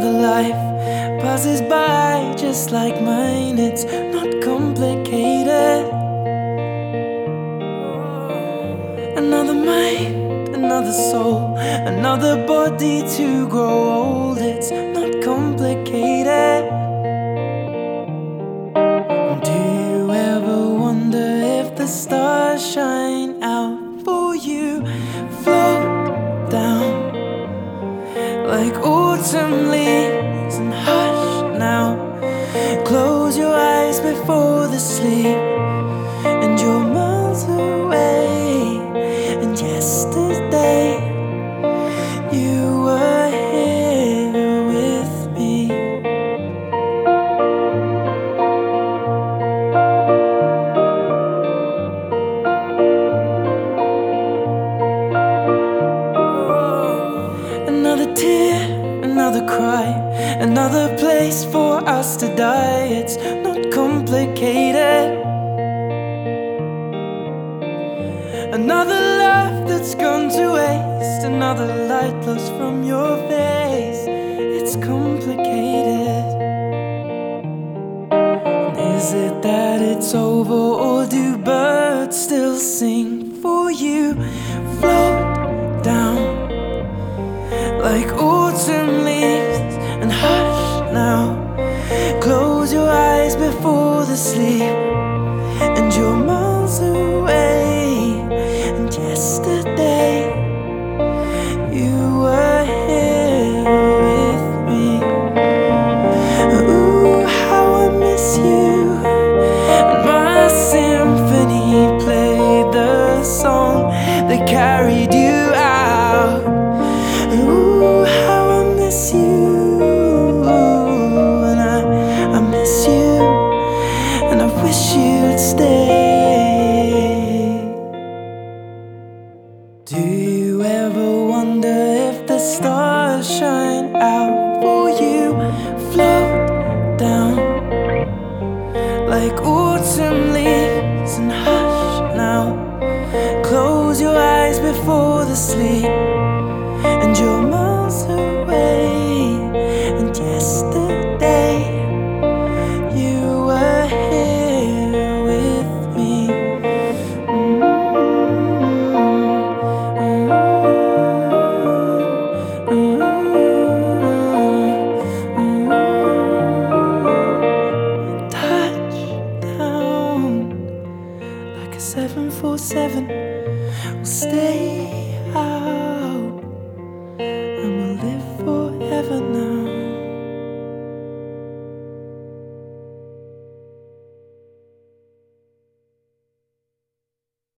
life passes by just like mine. It's not complicated. Another mind, another soul, another body to grow old. It's not complicated. Do you ever wonder if the stars shine out for you? Autumn another cry, another place for us to die. It's not complicated. Another love that's gone to waste, another light lost from your face. It's complicated. Is it that it's over, or do birds still sing for you? Float down like autumn before the sleep, and you're miles away. And yesterday, you were here with me. Ooh, how I miss you. And my symphony played the song that carried you Do you ever wonder if the stars shine out for you? Float down like autumn leaves and hush now. Close your eyes before the sleep, 747 will stay out.